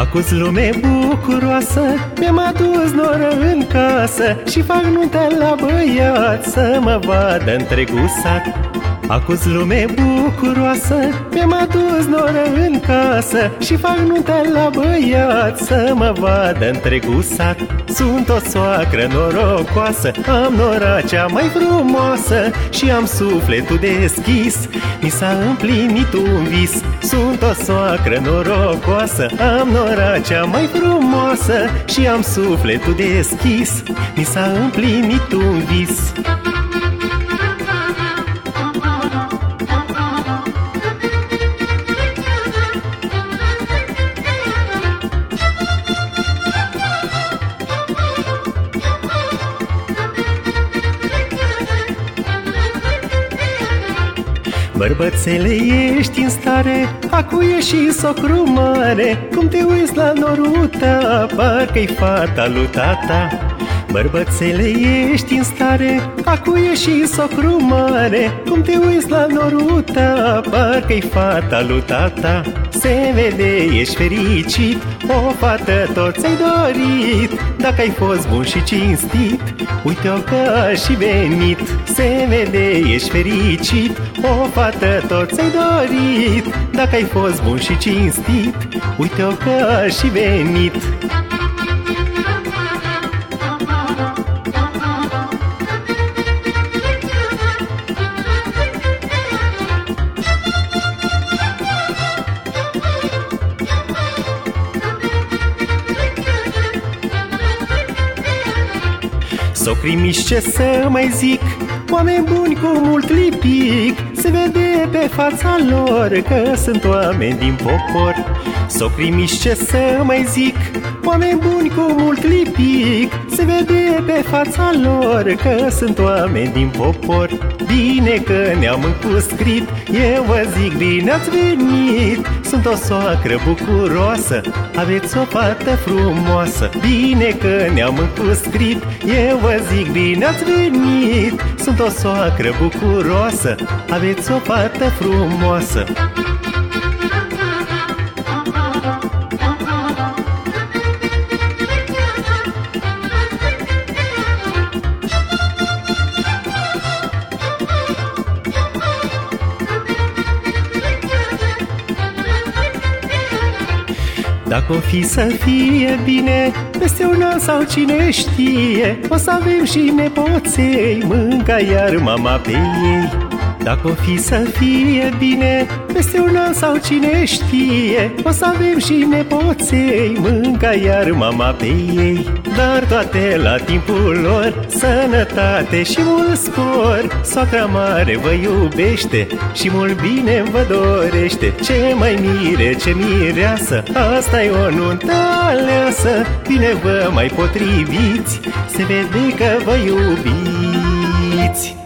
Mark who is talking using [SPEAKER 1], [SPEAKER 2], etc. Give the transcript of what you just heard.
[SPEAKER 1] Acuz lume bucuroasă Mi-am adus noră în casă Și fac nuntă la băiat Să mă vadă întregul sat. Acuz lume bucuroasă Mi-am adus noră în casă Și fac nuntă la băiat Să mă vadă întregul sat. Sunt o soacră norocoasă Am nora cea mai frumoasă Și am sufletul deschis. Mi s-a împlinit un vis Sunt o soacră norocoasă Am nora cea mai frumoasă Și am sufletul deschis. Mi s-a împlinit un vis Bărbățele, ești în stare Acuie și socru mare. Cum te uiți la noruta Parcă-i fata lui tata Bărbățele, ești în stare Acuie și socru mare. Cum te uiți la noruta Parcă-i fata lui tata. Se vede, ești fericit O fată tot ți-ai dorit. Dacă ai fost bun și cinstit Uite-o că și venit. Se vede, ești fericit O fată tot ți-ai dorit. Dacă ai fost bun și cinstit Uite-o că și venit Socrii ce să mai zic Oameni buni cu mult lipic Se vede pe fața lor Că sunt oameni din popor. Socrii ce să mai zic Oameni buni cu mult lipic. Se vede pe fața lor Că sunt oameni din popor. Bine că ne-am încuscrit Eu vă zic bine ați venit. Sunt o soacră bucuroasă Aveți o fată frumoasă. Bine că ne-am încuscrit Eu vă zic bine ați venit Sunt o soacră bucuroasă Aveți o fată frumoasă Dacă o fi să fie bine Peste un an sau cine știe O să avem și nepoței Mânca iar mama pe ei dacă o fi să fie bine Peste un an sau cine știe O să avem și nepoței Mânca iar mama pe ei. Dar toate la timpul lor Sănătate și mult spor. Soacra mare vă iubește Și mult bine vă dorește. Ce mai mire, ce mireasă asta e o nuntă aleasă. Bine vă mai potriviți Se vede că vă iubiți